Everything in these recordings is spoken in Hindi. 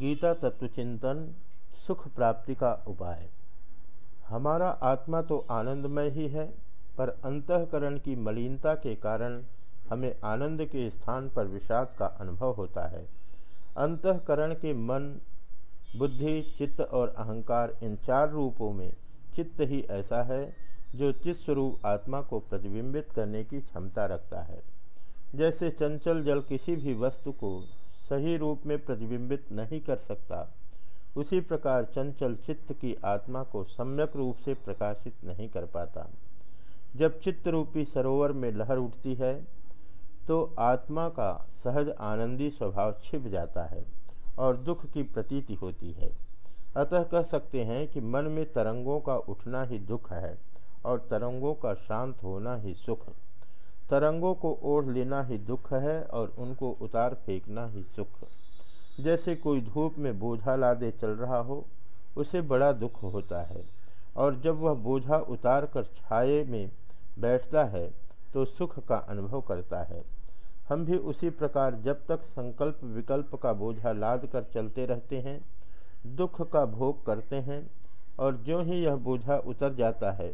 गीता तत्वचिंतन सुख प्राप्ति का उपाय। हमारा आत्मा तो आनंदमय ही है, पर अंतकरण की मलिनता के कारण हमें आनंद के स्थान पर विषाद का अनुभव होता है। अंतकरण के मन, बुद्धि, चित्त और अहंकार इन चार रूपों में चित्त ही ऐसा है, जो चित्त स्वरूप आत्मा को प्रतिबिंबित करने की क्षमता रखता है। जैसे चंचल जल किसी भी वस्तु को सही रूप में प्रतिबिंबित नहीं कर सकता। उसी प्रकार चंचल चित्त की आत्मा को सम्यक रूप से प्रकाशित नहीं कर पाता। जब चित्त रूपी सरोवर में लहर उठती है तो आत्मा का सहज आनंदी स्वभाव छिप जाता है और दुख की प्रतीति होती है। अतः कह सकते हैं कि मन में तरंगों का उठना ही दुख है और तरंगों का शांत होना ही सुख। तरंगों को ओढ़ लेना ही दुख है और उनको उतार फेंकना ही सुख। जैसे कोई धूप में बोझा लादे चल रहा हो, उसे बड़ा दुख होता है। और जब वह बोझा उतार कर छाये में बैठता है तो सुख का अनुभव करता है। हम भी उसी प्रकार जब तक संकल्प विकल्प का बोझा लाद कर चलते रहते हैं, दुख का भोग करते हैं, और जो ही यह बोझा उतर जाता है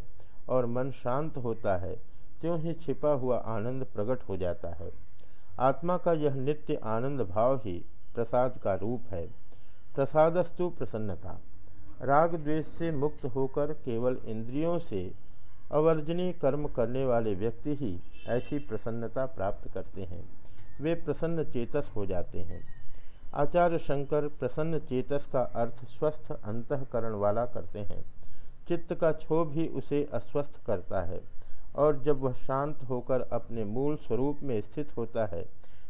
और मन शांत होता है त्यों ही छिपा हुआ आनंद प्रकट हो जाता है। आत्मा का यह नित्य आनंद भाव ही प्रसाद का रूप है। प्रसादस्तु प्रसन्नता। राग द्वेष से मुक्त होकर केवल इंद्रियों से अवर्जनीय कर्म करने वाले व्यक्ति ही ऐसी प्रसन्नता प्राप्त करते हैं। वे प्रसन्न चेतस हो जाते हैं। आचार्य शंकर प्रसन्न चेतस का अर्थ स्वस्थ अंतकरण वाला करते हैं। चित्त का क्षोभ ही उसे अस्वस्थ करता है। और जब वह शांत होकर अपने मूल स्वरूप में स्थित होता है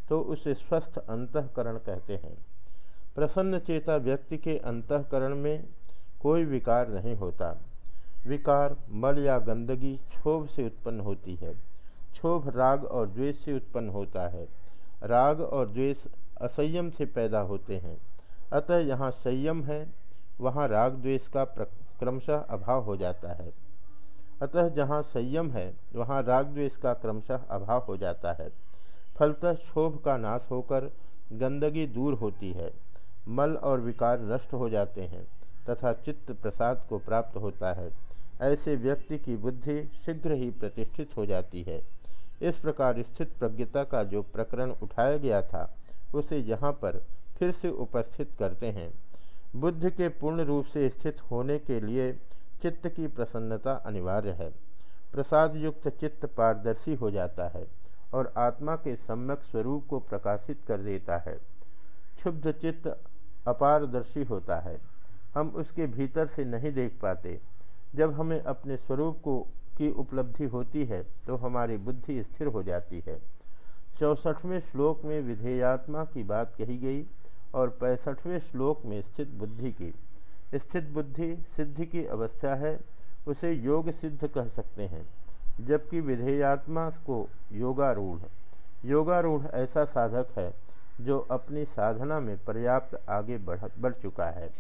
तो उसे स्वस्थ अंतकरण कहते हैं। प्रसन्न चेता व्यक्ति के अंतकरण में कोई विकार नहीं होता। विकार मल या गंदगी क्षोभ से उत्पन्न होती है। क्षोभ राग और द्वेष से उत्पन्न होता है। राग और द्वेष असंयम से पैदा होते हैं। अतः यहाँ संयम है, वहाँ राग द्वेष का क्रमशः अभाव हो जाता है। अतः जहाँ संयम है, वहाँ राग द्वेष का क्रमशः अभाव हो जाता है। फलतः क्षोभ का नाश होकर गंदगी दूर होती है। मल और विकार नष्ट हो जाते हैं तथा चित्त प्रसाद को प्राप्त होता है। ऐसे व्यक्ति की बुद्धि शीघ्र ही प्रतिष्ठित हो जाती है। इस प्रकार स्थित प्रज्ञता का जो प्रकरण उठाया गया था, उसे यहाँ पर फिर से उपस्थित करते हैं। बुद्ध के पूर्ण रूप से स्थित होने के लिए चित्त की प्रसन्नता अनिवार्य है। प्रसाद युक्त चित्त पारदर्शी हो जाता है और आत्मा के सम्यक स्वरूप को प्रकाशित कर देता है। क्षुब्ध चित्त अपारदर्शी होता है। हम उसके भीतर से नहीं देख पाते। जब हमें अपने स्वरूप को, की उपलब्धि होती है तो हमारी बुद्धि स्थिर हो जाती है। चौसठवें श्लोक में विधेयात्मा की बात कही गई और पैंसठवें श्लोक में स्थित बुद्धि की। स्थित बुद्धि सिद्धि की अवस्था है, उसे योग सिद्ध कह सकते हैं, जबकि विधेयात्मा को योगारूढ़ योगारूढ़ ऐसा साधक है, जो अपनी साधना में पर्याप्त आगे बढ़ बढ़ चुका है।